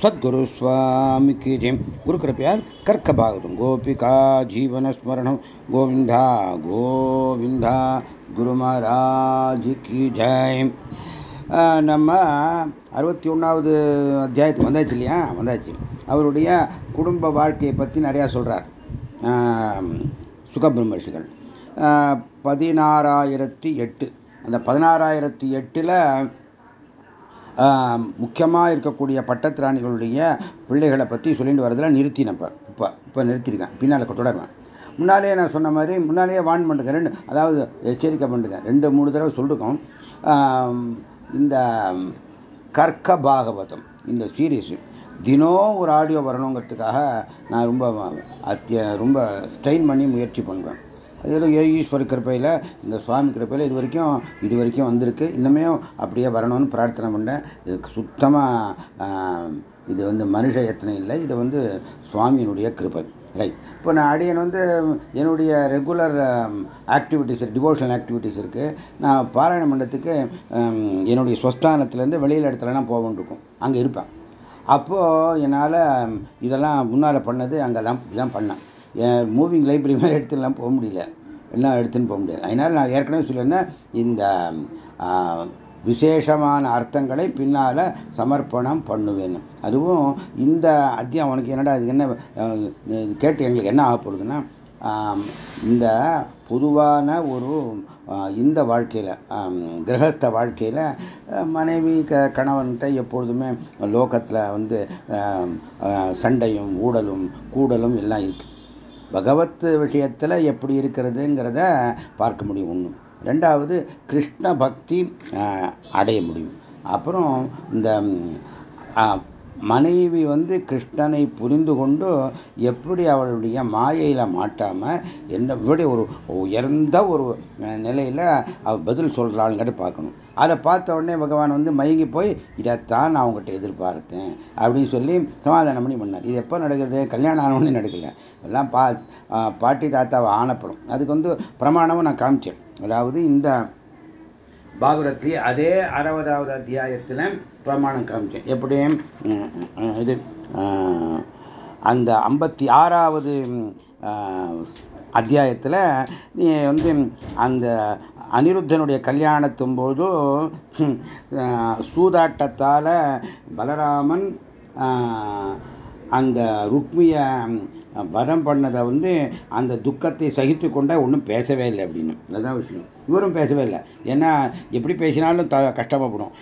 சத்குரு சுவாமி ஜெயம் குரு கிருப்பையால் கர்க்க பாகதம் கோபிகா ஜீவன ஸ்மரணம். கோவிந்தா கோவிந்தா குரு மகாராஜ் ஜெயம் நம்ம அறுபத்தி ஒன்றாவது அத்தியாயத்துக்கு வந்தாச்சு இல்லையா? வந்தாச்சு. அவருடைய குடும்ப வாழ்க்கையை பற்றி நிறையா சொல்கிறார் சுகபிரம்மர்ஷிகள் பதினாறாயிரத்தி எட்டு. அந்த பதினாறாயிரத்தி எட்டில் முக்கியமாக இருக்கக்கூடிய பட்டத்திராணிகளுடைய பிள்ளைகளை பற்றி சொல்லிட்டு வரதில் நிறுத்தினேன் இப்போ இப்போ இப்போ நிறுத்திருக்கேன். பின்னால் தொடருவேன் முன்னாலே நான் சொன்ன மாதிரி முன்னாலேயே வான் பண்ணுங்க ரெண்டு அதாவது எச்சரிக்கை பண்ணுங்க ரெண்டு மூணு தடவை சொல்லிருக்கோம். இந்த கர்க்க பாகவதம் இந்த சீரீஸ் தினம் ஒரு ஆடியோ வரணுங்கிறதுக்காக நான் ரொம்ப அத்திய ரொம்ப ஸ்ட்ரெயின் பண்ணி முயற்சி பண்ணுறேன் ஏதோ ஈஸ்வர கிருப்பையில் இந்த சுவாமி கிருப்பையில் இது வரைக்கும் இது வரைக்கும் வந்திருக்கு. இன்னுமே அப்படியே வரணும்னு பிரார்த்தனை பண்ணேன் இதுக்கு சுத்தமாக இது வந்து மனுஷ எத்தனை இல்லை இது வந்து சுவாமியினுடைய கிருப்பை ரைட் இப்போ நான் அடியன் வந்து என்னுடைய ரெகுலர் ஆக்டிவிட்டீஸ் டிவோஷனல் ஆக்டிவிட்டீஸ் இருக்குது நான் பாராயண மண்டலத்துக்கு என்னுடைய ஸ்வஸ்தானத்துலேருந்து வெளியில் இடத்துலலாம் போகணும் இருக்கும். அங்கே இருப்பேன். அப்போது என்னால் இதெல்லாம் முன்னால் பண்ணது அங்கே தான் இதான் பண்ணேன். மூவிங் லைப்ரரி மாதிரி எடுத்துலாம் போக முடியல. எல்லாம் எடுத்துன்னு போக முடியாது. அதனால் நான் ஏற்கனவே சொல்லியிருந்தேன் இந்த விசேஷமான அர்த்தங்களை பின்னால் சமர்ப்பணம் பண்ணுவேன். அதுவும் இந்த அத்தியம் உனக்கு என்னடா அதுக்கு என்ன இது கேட்டு எங்களுக்கு என்ன ஆக போகுதுன்னா இந்த பொதுவான ஒரு இந்த வாழ்க்கையில் கிரகஸ்த வாழ்க்கையில் மனைவி க கணவன்கிட்ட எப்பொழுதுமே லோகத்தில் வந்து சண்டையும் ஊடலும் கூடலும் எல்லாம் இருக்குது பகவத் விஷயத்தில் எப்படி இருக்கிறதுங்கிறத பார்க்க முடியும் ஒன்று ரெண்டாவது கிருஷ்ண பக்தி அடைய முடியும். அப்புறம் இந்த மனைவி வந்து கிருஷ்ணனை புரிந்து கொண்டு எப்படி அவளுடைய மாயையில் மாட்டாமல் என்ன இப்படி ஒரு உயர்ந்த ஒரு நிலையில் அவள் பதில் சொல்கிறாளுங்கிட்ட பார்க்கணும். அதை பார்த்த உடனே பகவான் வந்து மயங்கி போய் இதைத்தான் நான் அவங்ககிட்ட எதிர்பார்த்தேன் அப்படின்னு சொல்லி சமாதானம் பண்ணி பண்ணார். இது எப்போ நடக்குது? கல்யாணம் ஆனவொடனே நடக்கல. எல்லாம் பா பாட்டி தாத்தாவை ஆனப்படும். அதுக்கு வந்து பிரமாணமும் நான் காமிச்சேன். அதாவது இந்த பாகவதத்தி அதே அறுபதாவது அத்தியாயத்தில் பிரமாணம் காமிச்சேன். எப்படி? இது அந்த ஐம்பத்தி ஆறாவது அத்தியாயத்தில் நீ வந்து அந்த அனிருத்தனுடைய கல்யாணத்தும் போது சூதாட்டத்தால் பலராமன் அந்த ருக்மியை வதம் பண்ணதை வந்து அந்த துக்கத்தை சகித்து கொண்டா ஒன்றும் பேசவே இல்லை அப்படின்னு. அதுதான் விஷயம். இவரும் பேசவே இல்லை. ஏன்னா எப்படி பேசினாலும் த கஷ்டப்படும்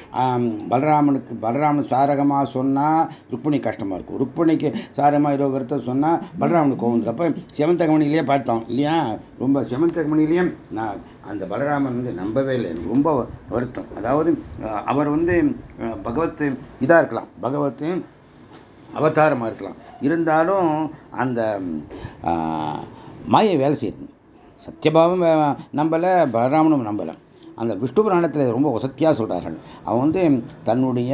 பலராமனுக்கு பலராமன் சாரகமாக சொன்னால் ருக்மிணி கஷ்டமாக இருக்கும். ருக்மிணிக்கு சாரகமாக ஏதோ வருத்தம் சொன்னால் பலராமனுக்கு கோவம் அப்போ செவந்தகமணிலேயே பார்த்தோம். இல்லையா? ரொம்ப செவந்தகமணிலேயே நான் அந்த பலராமன் வந்து நம்பவே இல்லை. எனக்கு ரொம்ப வருத்தம். அதாவது அவர் வந்து பகவத் இதாக இருக்கலாம். பகவத்து அவதாரமாக இருக்கலாம். இருந்தாலும் அந்த மாயை வேலை செய்யுது. சத்தியபாவம் நம்பலை பலராமனும் நம்பலை. அந்த விஷ்ணு புராணத்தில் ரொம்ப வசத்தியாக சொல்கிறார்கள் அவன் வந்து தன்னுடைய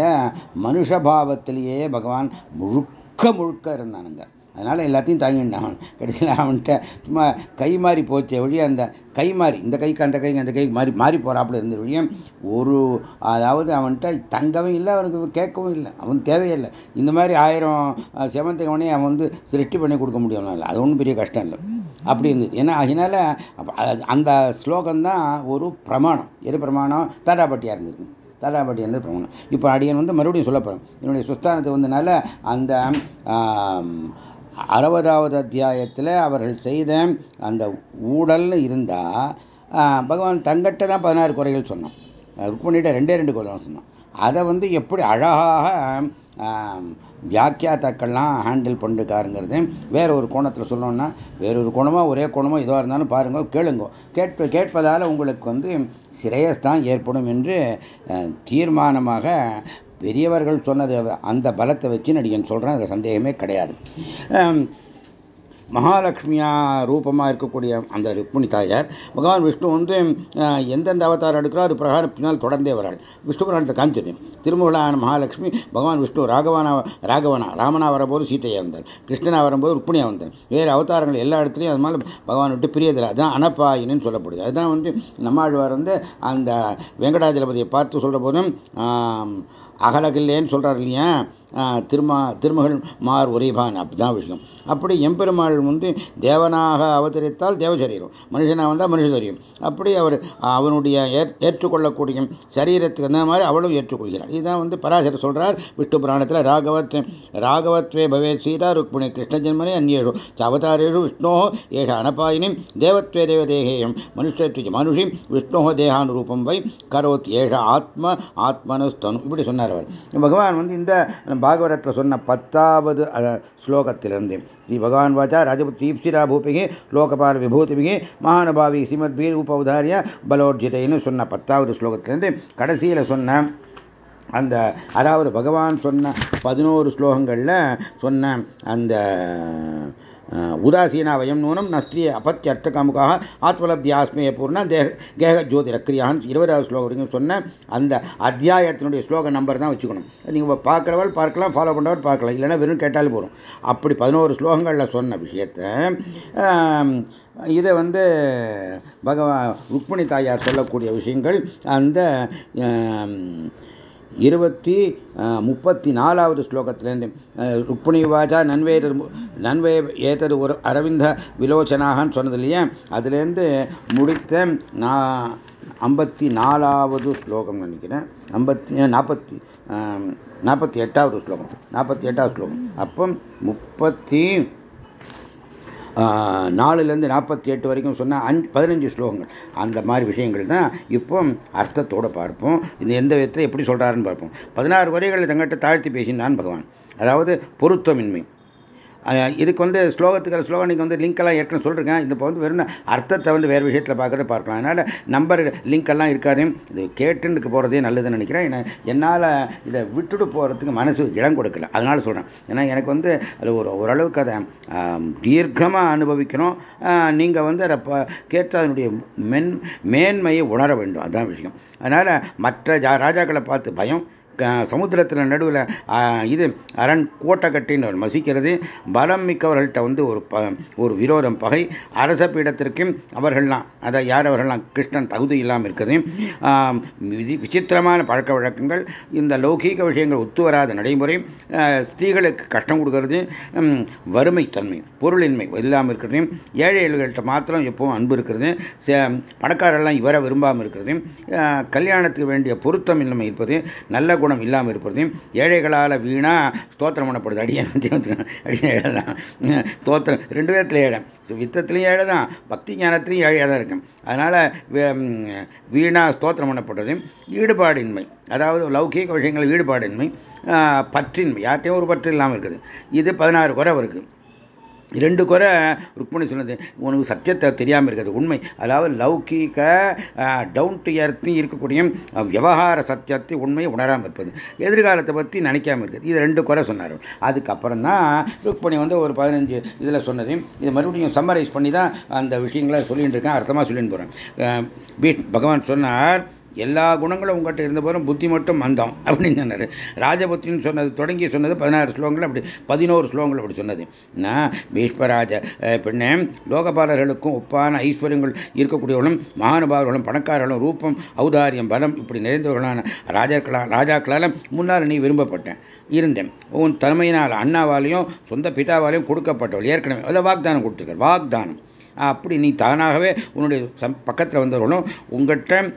மனுஷபாவத்திலேயே பகவான் முழுக்க முழுக்க இருந்தானுங்க. அதனால் எல்லாத்தையும் தாங்கிட்டான் கடைசியில் அவன்கிட்ட சும்மா கை மாறி போச்சே வழி அந்த கை மாறி இந்த கைக்கு அந்த கைக்கு அந்த கைக்கு மாறி மாறி போகிறாப்புல இருந்த வழியும் ஒரு அதாவது அவன்கிட்ட தங்கவும் இல்லை அவனுக்கு கேட்கவும் இல்லை அவன் தேவையில்லை இந்த மாதிரி ஆயிரம் செவந்தகவனே அவன் வந்து சிருஷ்டி பண்ணி கொடுக்க முடியும். இல்லை அது ஒன்றும் பெரிய கஷ்டம் இல்லை. அப்படி இருந்தது. ஏன்னா அதனால அந்த ஸ்லோகம்தான் ஒரு பிரமாணம். எது பிரமாணம்? தாட்டாப்பட்டியாக இருந்தது. தாட்டாப்பட்டி இருந்தது பிரமாணம். இப்போ அடியன் வந்து மறுபடியும் சொல்ல போகிறேன் என்னுடைய சுஸ்தானத்தை வந்தனால அந்த அறுபதாவது அத்தியாயத்தில் அவர்கள் செய்த அந்த ஊழல்னு இருந்தால் பகவான் தங்கட்ட தான் பதினாறு குறைகள் சொன்னான். ருக்மணிகிட்ட ரெண்டே ரெண்டு குறை தான் சொன்னான். அதை வந்து எப்படி அழகாக வியாக்கியாத்தாக்கள்லாம் ஹேண்டில் பண்ணிருக்காருங்கிறது வேற ஒரு கோணத்தில் சொல்லணும்னா வேற ஒரு கோணமாக ஒரே கோணமாக எதுவாக இருந்தாலும் பாருங்க கேளுங்க. கேட்ப கேட்பதால் உங்களுக்கு வந்து சிறையஸ்தான் ஏற்படும் என்று தீர்மானமாக பெரியவர்கள் சொன்னது அந்த பலத்தை வச்சு நடிகன் சொல்கிறேன் அதில் சந்தேகமே கிடையாது. மகாலட்சுமியா ரூபமாக இருக்கக்கூடிய அந்த ருக்மிணி தாயார் பகவான் விஷ்ணு வந்து எந்தெந்த அவதாரம் எடுக்கிறோ அது பிரகாரம் பின்னால் தொடர்ந்தே வராள். விஷ்ணு புராணத்தை காமிச்சது. திருமகளான மகாலட்சுமி பகவான் விஷ்ணு ராகவானா ராகவனா ராமனா வரும்போது சீத்தையாக வந்தார். கிருஷ்ணனா வரும்போது ருக்மிணியாக வந்தார். வேறு அவதாரங்கள் எல்லா இடத்துலையும் அது மாதிரி பகவான் விட்டு பிரியதில்லை. அதுதான் அனப்பாயின்னு சொல்லப்படுது. அதுதான் வந்து நம்மாழ்வார் வந்து அந்த வெங்கடாஜலபதியை பார்த்து சொல்கிற போதும் அகலகில்லேன்னு சொல்கிறார் இல்லையா? திருமா திருமகள் மார் உரைபான் அப்படிதான் விஷயம். அப்படி எம்பெருமாள் வந்து தேவனாக அவதரித்தால் தேவசரீரம் மனுஷனாக வந்தால் மனுஷ சரீரம். அப்படி அவர் அவனுடைய ஏற்றுக்கொள்ளக்கூடிய சரீரத்துக்கு அந்த மாதிரி அவளும் ஏற்றுக்கொள்கிறார் இதுதான் வந்து பராசர சொல்கிறார் விஷ்ணு புராணத்தில் ராகவத் ராகவத்வே பவே சீதா ருக்மிணி கிருஷ்ண ஜென்மனே அந்நேஷு அவதாரேஷு விஷ்ணோ ஏஷ அனபாயினிம் தேவத்வே தேவதேகேயம் மனுஷத்வ மனுஷி விஷ்ணோ தேகானுரூபம் வை கரோத் ஏஷ ஆத்ம ஆத்மனுஸ்தனு இப்படி சொன்னார். அவர் பகவான் வந்து இந்த பாகவரத்தில் சொன்ன பத்தாவது ஸ்லோகத்திலிருந்து. ஸ்ரீ பகவான் வாச்சா ராஜபுத் தீப்சிரா பூபிகே லோகபால விபூதிபிகே மகானுபாவி ஸ்ரீமத் பீர் உபவுதாரிய பலோர்ஜிதைன்னு சொன்ன பத்தாவது ஸ்லோகத்திலிருந்து கடைசியில் சொன்ன அந்த அதாவது பகவான் சொன்ன பதினோரு ஸ்லோகங்களில் சொன்ன அந்த உதாசீனா வயம் நூனம் நஸ்திரிய அபத்தியர்த்த காமுகாக ஆத்மலப்தி ஆஸ்மய பூர்ண தேக கேக ஜோதிரக்கிரியான் இருபதாவது ஸ்லோகம் வரைக்கும் சொன்ன அந்த அத்தியாயத்தினுடைய ஸ்லோக நம்பர் தான் வச்சுக்கணும். நீங்கள் பார்க்குறவள் பார்க்கலாம் ஃபாலோ பண்ணவர் பார்க்கலாம். இல்லைன்னா வெறும் கேட்டாலும் போகும் அப்படி பதினோரு ஸ்லோகங்களில் சொன்ன விஷயத்தை இதை வந்து பகவான் ருக்மிணி தாயார் சொல்லக்கூடிய விஷயங்கள் அந்த இருபத்தி முப்பத்தி நாலாவது ஸ்லோகத்திலேருந்து ருக்மிணி வாஜா நன்வே நன்வே ஏதது ஒரு அரவிந்த விலோச்சனாகன்னு சொன்னது இல்லையா அதுலேருந்து முடித்த நான் ஐம்பத்தி நாலாவது ஸ்லோகம் நினைக்கிறேன். ஐம்பத்தி நாற்பத்தி நாற்பத்தி எட்டாவது ஸ்லோகம் நாற்பத்தி எட்டாவது ஸ்லோகம். அப்போ முப்பத்தி நாலுலேருந்து நாற்பத்தி எட்டு வரைக்கும் சொன்னால் அஞ்சு பதினஞ்சு ஸ்லோகங்கள். அந்த மாதிரி விஷயங்கள் தான் இப்போ அர்த்தத்தோடு பார்ப்போம். இந்த எந்த விதத்தை எப்படி சொல்கிறாருன்னு பார்ப்போம். பதினாறு வரைகளை தங்கிட்ட தாழ்த்தி பேசினான் பகவான். அதாவது பொருத்தமின்மை. இதுக்கு வந்து ஸ்லோகத்துக்கு ஸ்லோகனிக்கு வந்து லிங்கெல்லாம் ஏற்கனவே சொல்லிருக்கேன். இந்த இப்போ வந்து வெறும் அர்த்தத்தை வந்து வேறு விஷயத்தில் பார்க்கறத பார்க்கலாம். அதனால் நம்பர் லிங்க் எல்லாம் இருக்காது. இது கேட்டுன்னு போகிறதே நல்லதுன்னு நினைக்கிறேன். என்னால் இதை விட்டுட்டு போகிறதுக்கு மனசு இடம் கொடுக்கல. அதனால் சொல்கிறேன் ஏன்னா எனக்கு வந்து அது ஒரு ஓரளவுக்கு அதை தீர்க்கமாக அனுபவிக்கணும். நீங்கள் வந்து அதை கேட்டு அதனுடைய மென் மேன்மையை உணர வேண்டும். அதுதான் விஷயம். அதனால் மற்ற ராஜாக்களை பார்த்து பயம். சமுத்திரத்தில் நடுவில் இது அரண் கோட்டை கட்டின்னு மசிக்கிறது பலம் மிக்கவர்கள்ட்ட வந்து ஒரு ஒரு விரோதம் பகை. அரச பீடத்திற்கும் அவர்கள்லாம் அதை யார் அவர்கள்லாம் கிருஷ்ணன் தகுதி இல்லாமல் இருக்கிறது விசித்திரமான பழக்க வழக்கங்கள். இந்த லௌகீக விஷயங்கள் ஒத்து வராத நடைமுறை. ஸ்திரீகளுக்கு கஷ்டம் கொடுக்கறது. வறுமை தன்மை பொருளின்மை இல்லாமல் இருக்கிறது ஏழை ஏழைகள்கிட்ட மாத்திரம் எப்பவும் அன்பு இருக்கிறது பணக்காரெல்லாம் இவரை விரும்பாமல் இருக்கிறது கல்யாணத்துக்கு வேண்டிய பொருத்தம் இல்லாமல் இருப்பது. நல்ல குணம் இல்லாமல் இருப்பதையும் ஏழைகளால் வீணா ஸ்தோத்திரம் பண்ணப்படுது. அடியான அடிய ஏழை ஸ்தோத்திரம். ரெண்டு விதத்தில் ஏழை. வித்தத்துலையும் ஏழை தான் பக்தி ஞானத்திலையும் ஏழையாக தான் இருக்கும் அதனால் வீணா ஸ்தோத்திரம் பண்ணப்படுறதையும் ஈடுபாடின்மை. அதாவது லௌகீக விஷயங்கள் ஈடுபாடின்மை பற்றின்மை. யார்ட்டையும் ஒரு பற்று இல்லாமல் இருக்குது. இது பதினாறு குறை இருக்குது இரண்டு குறை ருக்மணி சொன்னது. உனக்கு சத்தியத்தை தெரியாமல் இருக்கிறது உண்மை. அதாவது லௌகீக டவுன் டு எர்த்தி இருக்கக்கூடிய விவகார சத்தியத்தை உண்மையை உணராமல் இருப்பது. எதிர்காலத்தை பற்றி நினைக்காமல் இருக்குது. இது ரெண்டு குறை சொன்னார். அதுக்கப்புறம் தான் ருக்மணி வந்து ஒரு பதினஞ்சு இதில் சொன்னதையும் இது மறுபடியும் சம்மரைஸ் பண்ணி தான் அந்த விஷயங்களை சொல்லிட்டு இருக்கேன். அர்த்தமாக சொல்லிட்டு போகிறேன் பீட் பகவான் சொன்னார் எல்லா குணங்களும் உங்கள்கிட்ட இருந்த போதும் புத்தி மட்டும் மந்தம் அப்படின்னு சொன்னார். ராஜபுத்தின்னு சொன்னது தொடங்கி சொன்னது பதினாறு ஸ்லோகங்கள் அப்படி பதினோரு ஸ்லோகங்கள் அப்படி சொன்னது. நான் பீஷ்மராஜ பெண்ணே லோகபாலர்களுக்கும் ஒப்பான ஐஸ்வர்யங்கள் இருக்கக்கூடியவர்களும் மகானுபாவர்களும் பணக்காரர்களும் ரூபம் ஔதாரியம் பலம் இப்படி நிறைந்தவர்களான ராஜாக்களா ராஜாக்களால் முன்னால் நீ விரும்பப்பட்டேன் இருந்தேன். உன் தலைமையினால் அண்ணாவாலையும் சொந்த பிதாவாலையும் கொடுக்கப்பட்டவள். ஏற்கனவே அதில் வாக்தானம் கொடுத்துருக்கார். வாக்தானம். அப்படி நீ தானாகவே உன்னுடைய பக்கத்தில் வந்தவர்களும் உங்கள்கிட்ட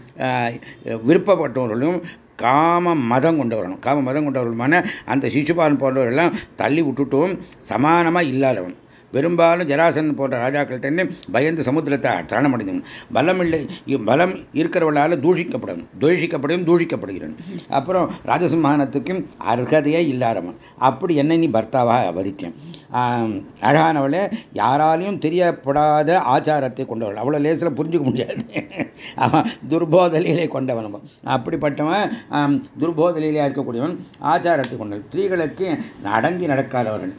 விருப்பப்பட்டவர்களும் காம மதம் கொண்டவர்களும் காம மதம் கொண்டவர்களுமான அந்த சிசுபாலன் போன்றவர்களெல்லாம் தள்ளி விட்டுட்டும் சமானமாக இல்லாதவன். பெரும்பாலும் ஜராசன் போன்ற ராஜாக்கள்கிட்ட பயந்து சமுத்திரத்தை தரணம் அடைந்தவன் பலம் இல்லை பலம் இருக்கிறவர்களால் தூஷிக்கப்படும் தூஷிக்கப்படும் தூஷிக்கப்படுகிறான். அப்புறம் ராஜசிம்மானத்துக்கும் அர்ஹதையே இல்லாதவன். அப்படி என்னை நீ பர்த்தாவாக வரித்தேன் அழகானவளை யாராலையும் தெரியப்படாத ஆச்சாரத்தை கொண்டவள். அவ்வளோ லேசில் புரிஞ்சுக்க முடியாது. அவன் துர்போதலையிலே கொண்டவன் அப்படிப்பட்டவன் துர்போதலையிலே இருக்கக்கூடியவன் ஆச்சாரத்தை கொண்டவன். ஸ்திரீகளுக்கு அடங்கி நடக்காதவர்கள்.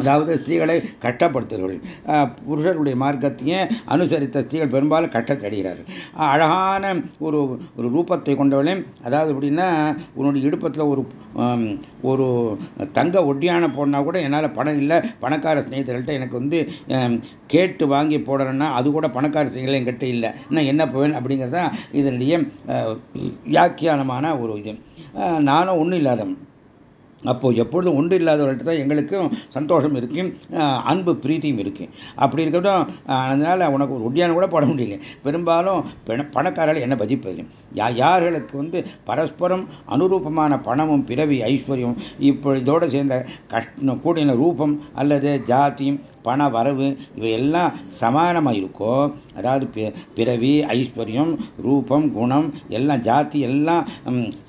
அதாவது ஸ்திரீகளை கஷ்டப்படுத்துகிறவர்கள் புருஷருடைய மார்க்கத்தையும் அனுசரித்த ஸ்திரீகள் பெரும்பாலும் கஷ்டத்தடைகிறார்கள் அழகான ஒரு ஒரு ரூபத்தை கொண்டவளே அதாவது எப்படின்னா உன்னுடைய இடுப்பத்தில் ஒரு ஒரு தங்க ஒட்டியான போடனா கூட என்னால் பணம் இல்லை பணக்கார ஸ்நேகிதர்கள்ட்ட எனக்கு வந்து கேட்டு வாங்கி போடணும்னா அது கூட பணக்கார ஸ்நேகிதர்கள் என்கிட்ட இல்லை. நான் என்ன போவேன் அப்படிங்கிறது தான் இதனுடைய வியாக்கியானமான ஒரு இது. நானும் ஒன்றும் இல்லாதவன். அப்போது எப்பொழுதும் ஒன்று இல்லாதவர்கள்ட்ட தான் எங்களுக்கும் சந்தோஷம் இருக்கும் அன்பு பிரீத்தியும் இருக்குது அப்படி இருக்கட்டும் அதனால் உனக்கு ஒரு ஒட்டியான கூட போட முடியல பெரும்பாலும் பணக்காரர்கள் என்ன பதிப்பது யா யார்களுக்கு வந்து பரஸ்பரம் அனுரூபமான பணமும் பிறவி ஐஸ்வர்யம் இப்போ இதோடு சேர்ந்த கஷ்ட கூடின ரூபம் அல்லது ஜாத்தியும் பண வரவு இவையெல்லாம் சமானமாக இருக்கோ அதாவது பிறவி ஐஸ்வர்யம் ரூபம் குணம் எல்லாம் ஜாதி எல்லாம்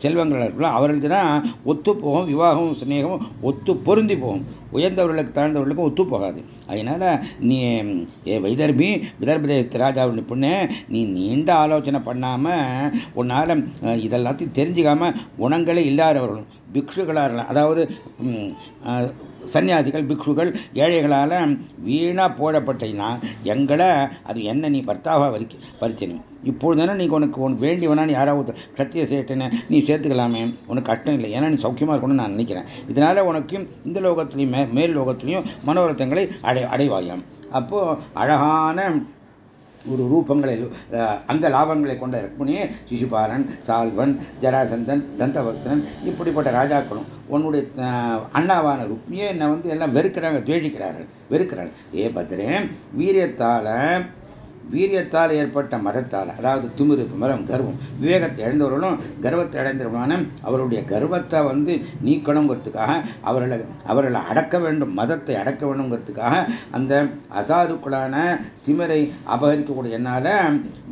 செல்வங்கள் இருக்கோ அவர்களுக்கு தான் ஒத்து போகும் விவாகமும் சிநேகமும் ஒத்து பொருந்தி போகும். உயர்ந்தவர்களுக்கு தாழ்ந்தவர்களுக்கும் ஒத்து போகாது. அதனால நீ வைதர்பி வைதர்பி தேசத்து ராஜாவுடைய பொண்ணு நீ நீண்ட ஆலோசனை பண்ணாம உன்னால இதெல்லாத்தையும் தெரிஞ்சுக்காம குணங்களே இல்லாதவர்களும் பிக்ஷுகளாக அதாவது சன்னியாசிகள் பிக்ஷுகள் ஏழைகளால் வீணாக போடப்பட்டீங்கன்னா எங்களை அது என்ன நீ பர்த்தாவாக வரிக்க பறிச்சணும் இப்பொழுதுனா நீ உனக்கு உனக்கு வேண்டியவனா நீ யாராவது சத்திய சேட்டனை நீ சேர்த்துக்கலாமே உனக்கு கஷ்டம் இல்லை ஏன்னா நீ சௌக்கியமாக இருக்கணும்னு நான் நினைக்கிறேன். இதனால உனக்கு இந்த லோகத்திலையும் மே மேல் லோகத்திலையும் மனோரத்தங்களை அடை அடைவாயாம். அப்போ அழகான ஒரு ரூபங்களை அங்க லாபங்களை கொண்ட ருக்மிணியே சிசுபாலன் சால்வன் ஜராசந்தன் தந்தபக்தன் இப்படிப்பட்ட ராஜாக்களும் உன்னுடைய அண்ணாவான ருக்மியே என்னை வந்து எல்லாம் வெறுக்கிறாங்க துவேஷிக்கிறார்கள் வெறுக்கிறார்கள். ஏ பத்ரே வீரியத்தால் வீரியத்தால் ஏற்பட்ட மதத்தால் அதாவது துமிரு மரம் கர்வம் விவேகத்தை இழந்தவர்களும் கர்வத்தை அடைந்தவர்களான அவருடைய கர்வத்தை வந்து நீக்கணுங்கிறதுக்காக அவர்களை அவர்களை அடக்க வேண்டும் மதத்தை அடக்க வேண்டும்ங்கிறதுக்காக அந்த அசாதுக்களான திமிரை அபகரிக்கக்கூடிய என்னால்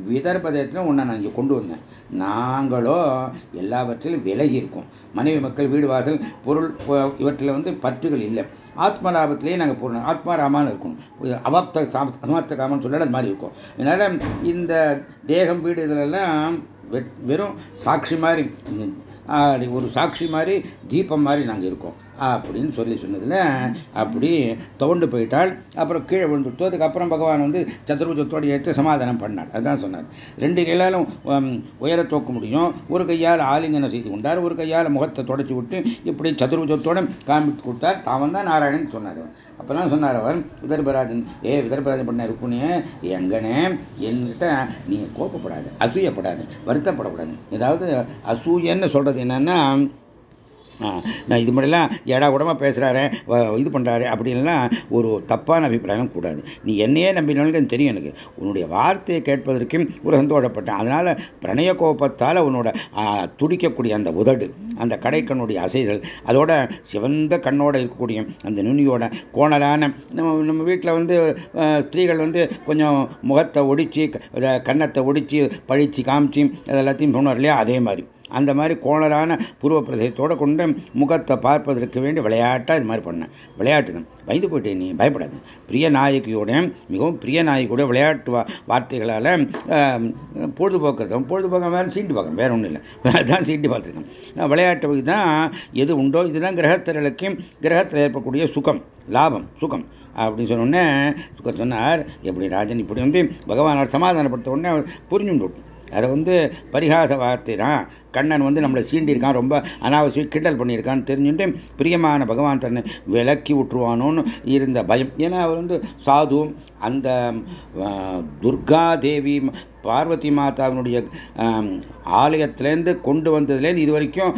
விதர்பதத்தில் உன்னை நான் இங்கே கொண்டு வந்தேன். நாங்களோ எல்லாவற்றிலும் விலகி இருக்கோம். மனைவி மக்கள் வீடு வாசல் பொருள் இவற்றில் வந்து பற்றுகள் இல்லை. ஆத்ம லாபத்திலேயே நாங்கள் போடணும் ஆத்மா ராமான்னு இருக்கணும் அவாப்த சமாப்த காமன்னு சொல்லல அது மாதிரி இருக்கும். அதனால் இந்த தேகம் வீடு இதிலெல்லாம் வெறும் சாட்சி மாதிரி ஒரு சாட்சி மாதிரி தீபம் மாதிரி நாங்கள் இருக்கோம். அப்படின்னு சொல்லி சொன்னதில் அப்படி தோண்டு போயிட்டால் அப்புறம் கீழே விழுந்துட்டோம். அதுக்கப்புறம் பகவான் வந்து சதுர்புஜத்தோடு ஏற்று சமாதானம் பண்ணாள் அதுதான் சொன்னார். ரெண்டு கையாலும் உயர தோக்க முடியும். ஒரு கையால் ஆலிங்கனம் செய்து கொண்டார். ஒரு கையால் முகத்தை தொடச்சி விட்டு இப்படி சதுர்புஜத்தோடு காமித்து கொடுத்தார். தாமன் தான் நாராயணன் சொன்னார் அப்பதான் சொன்னார் அவர் விதர்பராஜன் ஏ விதர்பராஜன் பண்ண இருக்குனே எங்கனே என்கிட்ட நீங்க கோப்பப்படாது அசூயப்படாது வருத்தப்படக்கூடாது. ஏதாவது அசூயன்னு சொல்றது என்னன்னா நான் இது மாதிரிலாம் ஏடா கூடமாக பேசுகிறாரு இது பண்ணுறாரு அப்படின்லாம் ஒரு தப்பான அபிப்பிராயம் கூடாது. நீ என்னையே நம்பினாலும் தெரியும் எனக்கு. உன்னுடைய வார்த்தையை கேட்பதற்கும் ஒரு சந்தோஷப்பட்டேன். அதனால் பிரணய கோபத்தால் உன்னோட துடிக்கக்கூடிய அந்த உதடு அந்த கடைக்கண்ணுடைய அசைதல் அதோட சிவந்த கண்ணோட இருக்கக்கூடிய அந்த நுனியோட கோணலான நம்ம நம்ம வீட்டில் வந்து ஸ்திரீகள் வந்து கொஞ்சம் முகத்தை ஒடிச்சு கன்னத்தை ஒடிச்சு பழிச்சு காமிச்சு அதெல்லாத்தையும் சொன்னார் இல்லையா? அதே மாதிரி. அந்த மாதிரி கோணலான பூர்வ பிரதேசத்தோடு கொண்டு முகத்தை பார்ப்பதற்கு வேண்டி விளையாட்டாக இது மாதிரி பண்ணேன். விளையாட்டு தான் பயந்து போயிட்டேன் நீ பயப்படாது. பிரிய நாயகியோட மிகவும் பிரிய நாயகியோட விளையாட்டு வா வார்த்தைகளால் பொழுதுபோக்குறது பொழுதுபோக்க வேறு சீண்டு பார்க்க வேறு ஒன்றும் இல்லை. தான் சீண்டு பார்த்துருக்கேன். விளையாட்டு தான் எது உண்டோ இதுதான் கிரகத்திரளுக்கும் கிரகத்தில் ஏற்படக்கூடிய சுகம் லாபம் சுகம். அப்படின்னு சொன்னோடனே சுகர் சொன்னார் எப்படி ராஜன் இப்படி வந்து பகவானால் சமாதானப்படுத்த உடனே அவர் அதை வந்து பரிகாச வார்த்தை தான். கண்ணன் வந்து நம்மளை சீண்டியிருக்கான் ரொம்ப அனாவசியம் கிண்டல் பண்ணியிருக்கான்னு தெரிஞ்சுட்டு பிரியமான பகவான் தன்னை விலக்கி விட்டுருவானோன்னு இருந்த பயம். ஏன்னா அவர் வந்து சாது அந்த துர்கா தேவி பார்வதி மாதாவினுடைய ஆலயத்திலேருந்து கொண்டு வந்ததுலேருந்து இது வரைக்கும்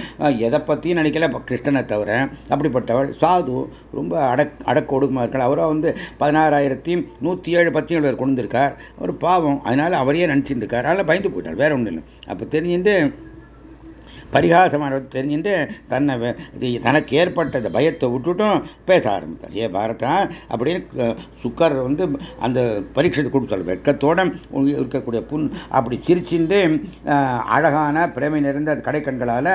எதை பற்றியும் நினைக்கல கிருஷ்ணனை தவிர. அப்படிப்பட்டவள் சாது ரொம்ப அடக் அடக்க ஒடுக்கமாக இருக்காள். அவரை வந்து பதினாறாயிரத்தி நூற்றி ஏழு பத்தியும் பேர் கொண்டு வந்திருக்கார். ஒரு பாவம். அதனால் அவரையே நினச்சிட்டு இருக்கார். அதில் பயந்து போயிட்டாள். வேற ஒன்றும் இல்லை. அப்போ தெரிஞ்சுட்டு பரிகாசமான தெரிஞ்சுட்டு தன்னை தனக்கு ஏற்பட்ட பயத்தை விட்டுட்டும் பேச ஆரம்பித்தார். ஏ பாரதா அப்படின்னு சுக்கர் வந்து அந்த பரீட்சை கொடுத்தாள் வெட்கத்தோட இருக்கக்கூடிய புண் அப்படி சிரிச்சுட்டு அழகான பிரேமை நிறைந்த கடைக்கண்களால்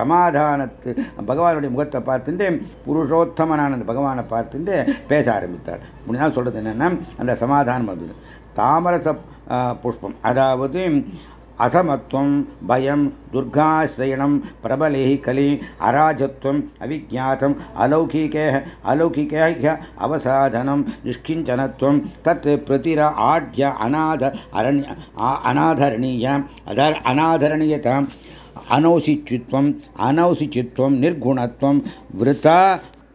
சமாதானத்து பகவானுடைய முகத்தை பார்த்துட்டு புருஷோத்தமனான அந்த பகவானை பார்த்துட்டு பேச ஆரம்பித்தார். அப்படின்னா சொல்றது என்னன்னா அந்த சமாதானம் வந்தது தாமரச புஷ்பம். அதாவது அசமத்துவம் பயம் துர்காசிரயணம் பிரபலே கலி அராஜத்வம் அவிஜாத்தம் அலௌகிக அலௌகிக அவசாதனம் நிஷ்கிஞ்சனத்துவம் தத் பிரதிர ஆட்ய அநாத அரண்ய அநாதரணீய அதர் அநாதரணீயதாம் அனௌசிச்சுத்வம் அனௌசிச்சுத்வம் நிர்குணத்துவம் விருத்தா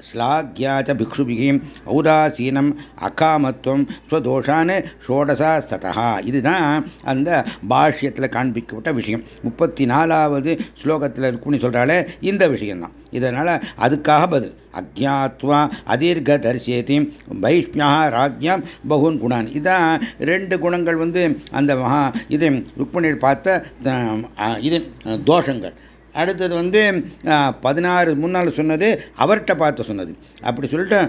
ஸ்லாக்யா ச பிக்ஷுபிகி ஔதாசீனம் அகாமத்துவம் ஸ்வதோஷான்னு ஷோடசா சதா இதுதான் அந்த பாஷ்யத்தில் காண்பிக்கப்பட்ட விஷயம். முப்பத்தி நாலாவது ஸ்லோகத்தில் இருக்கும்னு சொல்கிறாலே இந்த விஷயம்தான் இதனால் அதுக்காக பதில். அஜாத்வா அதீர்க தரிசேதி வைஷ்மியா ராஜ்யம் பகுன் குணான். இதான் ரெண்டு குணங்கள் வந்து அந்த மகா இது ருக்மணியில் பார்த்த இது தோஷங்கள். அடுத்தது வந்து பதினாறு முன்னால் சொன்னது அவர்கிட்ட பார்த்து சொன்னது. அப்படி சொல்லிட்டு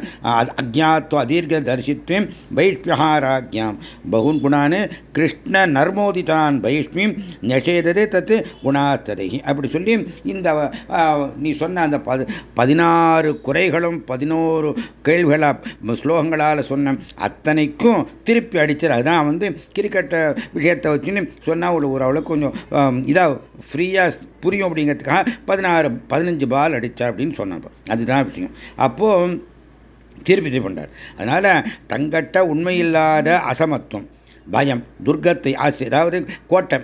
அஜாத்வ அதீர்க தரிசித்வம் வைஷ்பியஹாராஜ்யாம் பகுன் குணானு கிருஷ்ண நர்மோதிதான் வைஷ்மி நெஷேததே தத்து குணாத்ததை அப்படி சொல்லி இந்த நீ சொன்ன அந்த பதினாறு குறைகளும் பதினோரு கேள்விகளா ஸ்லோகங்களால் சொன்ன அத்தனைக்கும் திருப்பி அடிச்சிரு. அதுதான் வந்து கிரிக்கெட்டை விஷயத்தை வச்சுன்னு சொன்னால் ஒரு அவளுக்கு கொஞ்சம் இதாக ஃப்ரீயாக புரியும் அப்படிங்கிற அப்படிங்கிறதுக்காக பதினாறு பதினஞ்சு பால் அடித்தார் அப்படின்னு சொன்னாங்க. அதுதான் விஷயம். அப்போது திருப்பி இது பண்ணார் அதனால் தங்கட்ட உண்மையில்லாத அசமத்துவம் பயம் துர்க்கத்தை ஆசை அதாவது கோட்டை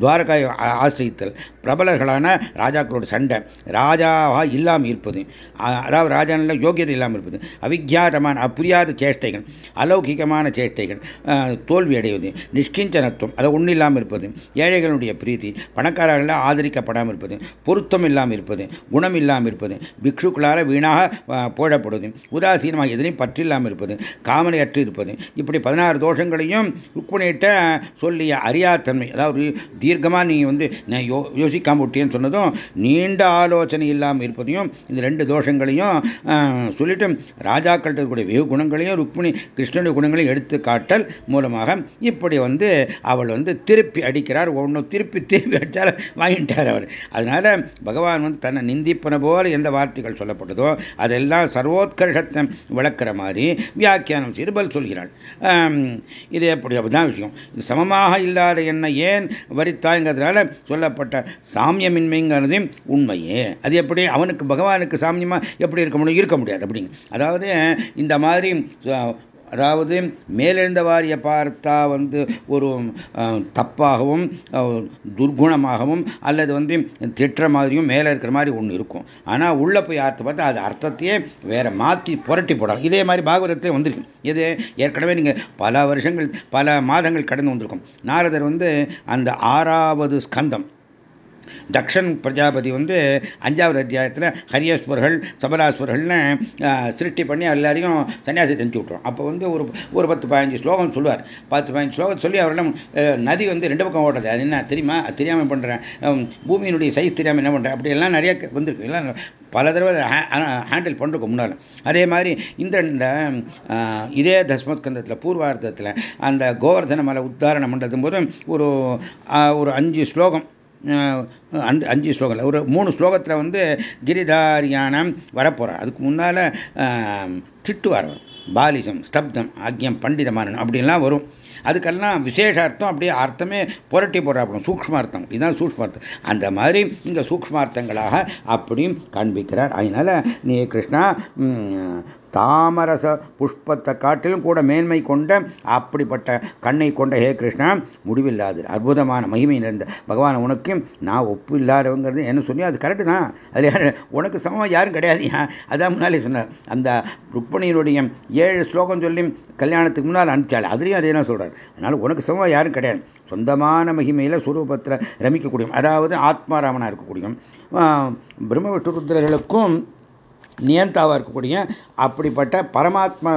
துவாரகாய் ஆசிரியத்தல். பிரபலர்களான ராஜாக்களோட சண்டை. ராஜாவாக இல்லாமல் இருப்பது. அதாவது ராஜானில் யோகியதை இல்லாமல் இருப்பது. அவிக்யாதமான புரியாத சேஷ்டைகள். அலௌகிகமான சேஷ்டைகள். தோல்வி அடைவது. நிஷ்கிஞ்சனத்துவம். அதை ஒன்றும் இல்லாமல் இருப்பது. ஏழைகளுடைய பிரீதி பணக்காரர்களால் ஆதரிக்கப்படாமல் இருப்பது. பொருத்தம் இல்லாமல் இருப்பது. குணம் இல்லாமல் இருப்பது. பிக்ஷுக்களால் வீணாக போடப்படுவது. உதாசீனமாக எதிலையும் பற்றில்லாமல் இருப்பது. காமனையற்று இருப்பது. இப்படி பதினாறு தோஷங்களையும் ருக்மணியிட்ட சொல்லிய அறியாத்தன்மை. அதாவது தீர்க்கமாக நீங்கள் வந்து நான் யோ யோசிக்காம விட்டேன்னு சொன்னதும் நீண்ட ஆலோசனை இல்லாமல் இருப்பதையும் இந்த ரெண்டு தோஷங்களையும் சொல்லிட்டு ராஜாக்கள்கிட்ட இருக்கக்கூடிய வெகு குணங்களையும் ருக்மிணி கிருஷ்ணனுடைய குணங்களையும் எடுத்து காட்டல் மூலமாக இப்படி வந்து அவள் வந்து திருப்பி அடிக்கிறார். ஒன்றும் திருப்பி திருப்பி அடித்தால் வாங்கிட்டார் அவர். அதனால் பகவான் வந்து தன்னை நிந்திப்பன போல எந்த வார்த்தைகள் சொல்லப்பட்டதோ அதெல்லாம் சர்வோத்கர்ஷத்தை விளக்குற மாதிரி வியாக்கியானம் செய்து பல் சொல்கிறாள். இது எப்படி அப்படிதான் விஷயம். இது சமமாக இல்லாத என்ன ஏன் வரி தாய்ங்கிறதுனால சொல்லப்பட்ட சாமியமின்மைங்கிறது உண்மையே. அது எப்படி? அவனுக்கு பகவானுக்கு சாமியமா எப்படி இருக்க முடியும்? இருக்க முடியாது அப்படிங்க அதாவது இந்த மாதிரி அதாவது மேலெழுந்தவாரிய பார்த்தா வந்து ஒரு தப்பாகவும் துர்குணமாகவும் அல்லது வந்து திட்டுற மாதிரியும் மேலே இருக்கிற மாதிரி ஒன்று இருக்கும். ஆனால் உள்ளே போய் ஆர்த்து பார்த்தா அது அர்த்தத்தையே வேற மாற்றி புரட்டி போடலாம். இதே மாதிரி பாகவதத்தை வந்திருக்கும் இது ஏற்கனவே நீங்கள் பல வருஷங்கள் பல மாதங்கள் கடந்து வந்திருக்கும். நாரதர் வந்து அந்த ஆறாவது ஸ்கந்தம் தக்ஷன் பிரஜாபதி வந்து அஞ்சாவது அத்தியாயத்தில் ஹரியஸ்வர்கள் சபலாஸ்வர்கள்னு சிருஷ்டி பண்ணி எல்லாரையும் சன்னியாசி தெரிஞ்சு விட்டுரும். அப்போ வந்து ஒரு ஒரு பத்து பதினஞ்சு ஸ்லோகம் சொல்லுவார். பத்து பதினஞ்சு ஸ்லோகம் சொல்லி அவரிடம் நதி வந்து ரெண்டு பக்கம் ஓடுறது. அது என்ன தெரியுமா? தெரியாமல் பண்ணுறேன் பூமியினுடைய சைஸ் தெரியாமல் என்ன பண்ணுறேன் அப்படி எல்லாம் நிறைய வந்திருக்கு. எல்லாம் பல தடவை ஹேண்டில் பண்ணுறதுக்கு முன்னால். அதே மாதிரி இந்த இந்த இதே தஸ்மத்கந்தத்தில் பூர்வார்த்தத்தில் அந்த கோவர்தன மலை உத்தாரணம் பண்ணுறது போது ஒரு ஒரு அஞ்சு ஸ்லோகம் அஞ்சு அஞ்சு ஸ்லோகத்தில் ஒரு மூணு ஸ்லோகத்தில் வந்து கிரிதாரியானம் வரப்போகிறார் அதுக்கு முன்னால் திட்டுவார் பாலிசம் ஸ்தப்தம் ஆக்கியம் பண்டிதமான அப்படின்லாம் வரும். அதுக்கெல்லாம் விசேஷ அர்த்தம் அப்படியே அர்த்தமே புரட்டி போடுறாப்படும் சூக்மார்த்தம் இதுதான் சூக்ஷ்மார்த்தம். அந்த மாதிரி இங்கே சூக்மார்த்தங்களாக அப்படியும் காண்பிக்கிறார். அதனால நீ கிருஷ்ணா தாமரச புஷ்பத்தை காட்டிலும் கூட மேன்மை கொண்ட அப்படிப்பட்ட கண்ணை கொண்ட ஹே கிருஷ்ணா முடிவில்லாது அற்புதமான மகிமை நிறைந்த பகவான் உனக்கு நான் ஒப்பு இல்லாதவங்கிறது என்ன சொல்லி அது கரெக்டு தான். அது யார்? உனக்கு சமமாக யாரும் கிடையாது. அதான் முன்னாலே சொன்னார். அந்த ருப்பணியினுடைய ஏழு ஸ்லோகம் சொல்லி கல்யாணத்துக்கு முன்னால் அனுப்பிச்சாள். அதுலேயும் அதே தான் சொல்கிறார் அதனால் உனக்கு சமமாக யாரும் கிடையாது. சொந்தமான மகிமையில் சுரூபத்தில் ரமிக்கக்கூடியும் அதாவது ஆத்மாராமனாக இருக்கக்கூடியும் பிரம்ம விஷ்ணுருத்ரர்களுக்கும் நியந்தாவாக இருக்கக்கூடிய அப்படிப்பட்ட பரமாத்மா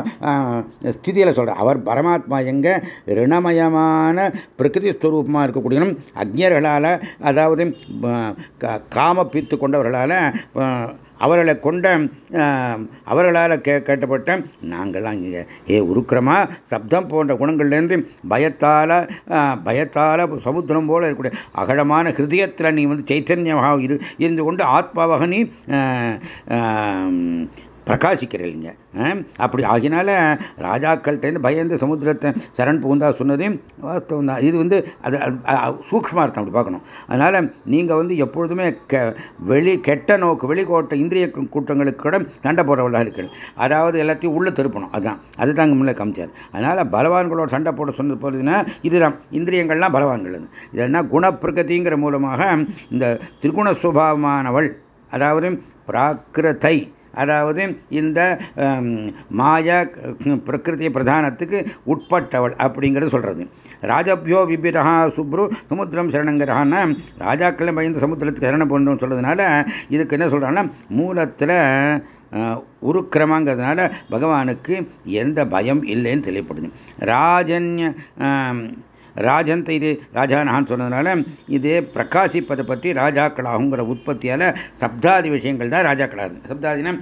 ஸ்திதியில் சொல்கிறார் அவர் பரமாத்மா எங்க? ரிணமயமான பிரகிருதி ஸ்வரூபமாக இருக்கக்கூடிய அக்ஞர்களால் அதாவது காம பீத்து கொண்டவர்களால் அவர்களை கொண்ட அவர்களால் கே கேட்டப்பட்ட நாங்கள்லாம் இங்கே ஏ உருக்கிரமா சப்தம் போன்ற குணங்கள்லேருந்து பயத்தால் பயத்தால் சமுத்திரம் போல இருக்கக்கூடிய அகழமான ஹிருதயத்தில் நீ வந்து சைத்தன்யமாக இரு இருந்து கொண்டு ஆத்மாவாக நீ பிரகாசிக்கிறீங்க அப்படி ஆகினால ராஜாக்கள்கிட்ட பயந்து சமுத்திரத்தை சரண் புகுந்தா சொன்னதையும் வாஸ்தவம் தான். இது வந்து அது சூக்ஷ்மார்த்தம் அப்படி பார்க்கணும். அதனால் நீங்கள் வந்து எப்பொழுதுமே கெ வெளி கெட்ட நோக்கு வெளிக்கோட்ட இந்திரிய கூட்டங்களுக்கு கூட சண்டை போடுறவர்களாக இருக்கிறது அதாவது எல்லாத்தையும் உள்ளே திருப்பணும். அதுதான். அதுதான் முன்னே காமிச்சார் அதனால் பலவான்களோட சண்டை போட சொன்னது போகிறதுனா இதுதான். இந்திரியங்கள்லாம் பலவான்கள் இதெல்லாம் குணப்பிரகதிங்கிற மூலமாக இந்த திரிகுண சுபாவமானவள் அதாவது பிராக்கிரதை அதாவது இந்த மாயா பிரகிருதி பிரதானத்துக்கு உட்பட்டவள் அப்படிங்கிறது சொல்றது. ராஜபியோ விபிரஹா சுப்ரு சமுத்திரம் சரணங்கிறான்னா ராஜாக்களை பயந்து சமுத்திரத்துக்கு சரணம் பண்ணணும்னு சொல்றதுனால இதுக்கு என்ன சொல்றாங்கன்னா மூலத்தில் உருக்கிரமாங்கிறதுனால பகவானுக்கு எந்த பயம் இல்லைன்னு தெளிப்படுது ராஜன்ய ராஜந்த இது ராஜானான்னு சொன்னதுனால இது பிரகாசிப்பதை பற்றி ராஜாக்களாகுங்கிற உற்பத்தியால் சப்தாதி விஷயங்கள் தான் ராஜாக்களாக இருக்கு. சப்தாதினா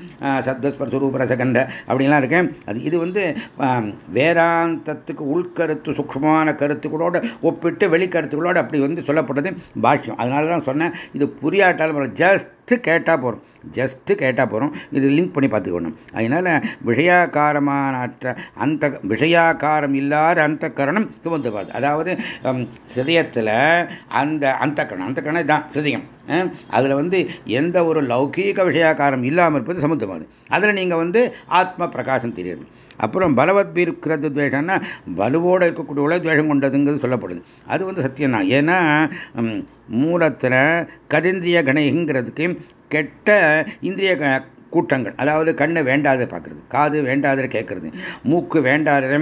சப்தஸ்வரூப ரசகந்த அப்படின்லாம் இருக்கேன் அது இது வந்து வேதாந்தத்துக்கு உள்கருத்து சூக்மமான கருத்துக்களோட ஒப்பிட்டு வெளிக்கருத்துக்களோடு அப்படி வந்து சொல்லப்பட்டது பாஷ்யம். அதனால தான் சொன்னேன் இது புரியாட்டாலும் ஜஸ்ட் ஜஸ்ட்டு கேட்டால் போகிறோம் ஜஸ்ட்டு கேட்டால் போகிறோம் இது லிங்க் பண்ணி பார்த்துக்கணும். அதனால் விஷயாக்காரமான அந்த விஷயாக்காரம் இல்லாத அந்த கரணம் சுமந்துபாது அதாவது ஹிருதயத்தில் அந்த அந்த கரணம் அந்த கரணம் தான் ஹிருதயம் அதில் வந்து எந்த ஒரு லௌகீக விஷயாக்காரம் இல்லாமல் இருப்பது சமுத்திரமாது அதில் நீங்கள் வந்து ஆத்ம பிரகாசம் தெரியுது. அப்புறம் பலவத் இருக்கிறது துவேஷம்னா வலுவோடு இருக்கக்கூடிய துவேஷம் கொண்டதுங்கிறது சொல்லப்படுது. அது வந்து சத்தியம் தான் ஏன்னா மூலத்தில் கதிந்திரிய கணைங்கிறதுக்கு கெட்ட இந்திரிய கூட்டங்கள் அதாவது கண்ணை வேண்டாத பார்க்கறது காது வேண்டாத கேட்கறது மூக்கு வேண்டாத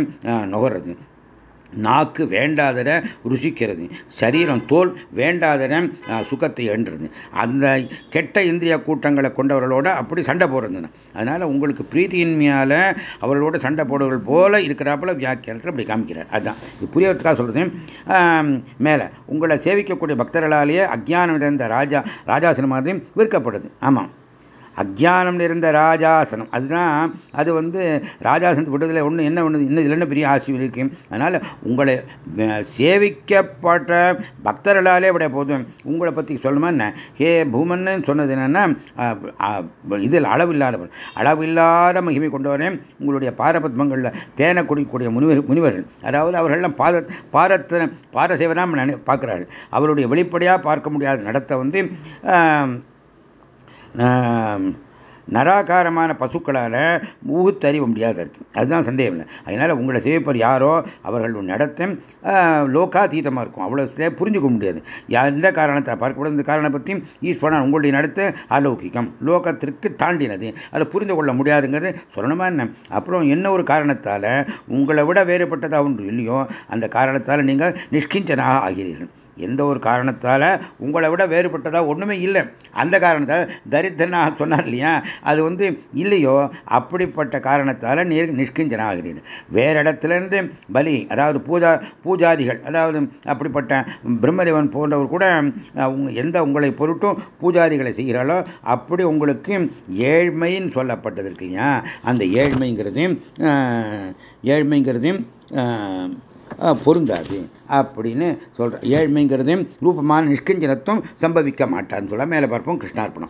நுகர்றது. நாக்கு வேண்டாதர ருசிக்கிறது. சரீரம் தோல் வேண்டாதன சுகத்தை என்றது அந்த கெட்ட இந்திரிய கூட்டங்களை கொண்டவர்களோட அப்படி சண்டை போடுறது அதனால் உங்களுக்கு பிரீத்தியின்மையால் அவர்களோட சண்டை போடுவர்கள் போல இருக்கிறாப்புல வியாக்கியானத்தில் அப்படி காமிக்கிறார். அதுதான். இது புரியறதுக்காக சொல்கிறது மேலே உங்களை சேவிக்கக்கூடிய பக்தர்களாலேயே அஜ்ஞானம் இருந்த ராஜா ராஜாசனம் மாதிரி விற்கப்படுது. ஆமாம். அஜானம் நிறைந்த ராஜாசனம். அதுதான் அது வந்து ராஜாசனத்தை விடுதலை ஒன்று என்ன ஒன்று இன்னும் இதில் என்ன பெரிய ஆசை இருக்கு? அதனால் உங்களை சேவிக்கப்பட்ட பக்தர்களாலே விட போதும். உங்களை பற்றி சொல்லணுமா என்ன? ஹே பூமன்னு சொன்னது என்னென்னா இதில் அளவில்லாதவர். அளவில்லாத மகிமை கொண்டவரே உங்களுடைய பாரபத்மங்களில் தேனை குடிக்கக்கூடிய முனிவர் முனிவர்கள். அதாவது அவர்கள்லாம் பாத பாரத்தை பாரசேவனாம் பார்க்குறார்கள். அவருடைய வெளிப்படையாக பார்க்க முடியாத நடத்தை வந்து நராகாரமான பசுக்களால் ஊகுத்தறிய முடியாத இருக்கு. அதுதான் சந்தேகம் இல்லை. அதனால் உங்களை சேவிப்பர் யாரோ அவர்கள் நடத்த லோக்காதீதமாக இருக்கும். அவ்வளோ புரிஞ்சுக்க முடியாது. எந்த காரணத்தை பார்க்கக்கூடாது இந்த காரணம் பற்றி ஈஸ்வரன் உங்களுடைய நடத்த அலௌகிகம். லோகத்திற்கு தாண்டினது. அதை புரிந்து கொள்ள முடியாதுங்கிறது சொல்லணுமா என்ன? அப்புறம் என்ன ஒரு காரணத்தால் உங்களை விட வேறுபட்டதாக ஒன்று இல்லையோ அந்த காரணத்தால் நீங்கள் நிஷ்கிஞ்சனாக ஆகிறீர்கள். எந்த ஒரு காரணத்தால் உங்களை விட வேறுபட்டதாக ஒன்றுமே இல்லை. அந்த காரணத்தால் தரித்திரனாக சொன்னார் இல்லையா? அது வந்து இல்லையோ? அப்படிப்பட்ட காரணத்தால் நீர் நிஷ்கிஞ்சனாகிறீர்கள் வேறு இடத்துலேருந்து பலி அதாவது பூஜா பூஜாதிகள் அதாவது அப்படிப்பட்ட பிரம்மதேவன் போன்றவர் கூட எந்த உங்களை பொருட்டும் பூஜாதிகளை செய்கிறாளோ அப்படி உங்களுக்கு ஏழ்மைன்னு சொல்லப்பட்டது இருக்கு இல்லையா? அந்த ஏழ்மைங்கிறதையும் ஏழ்மைங்கிறதையும் பொருந்தாது அப்படின்னு சொல்கிறேன் ஏழ்மைங்கிறதையும் ரூபமான நிஷ்கஞ்சனத்துவம் சம்பவிக்க மாட்டான்னு சொல்ல. மேலே பார்ப்போம் கிருஷ்ணார்ப்பணம்